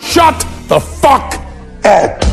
Shut the fuck up!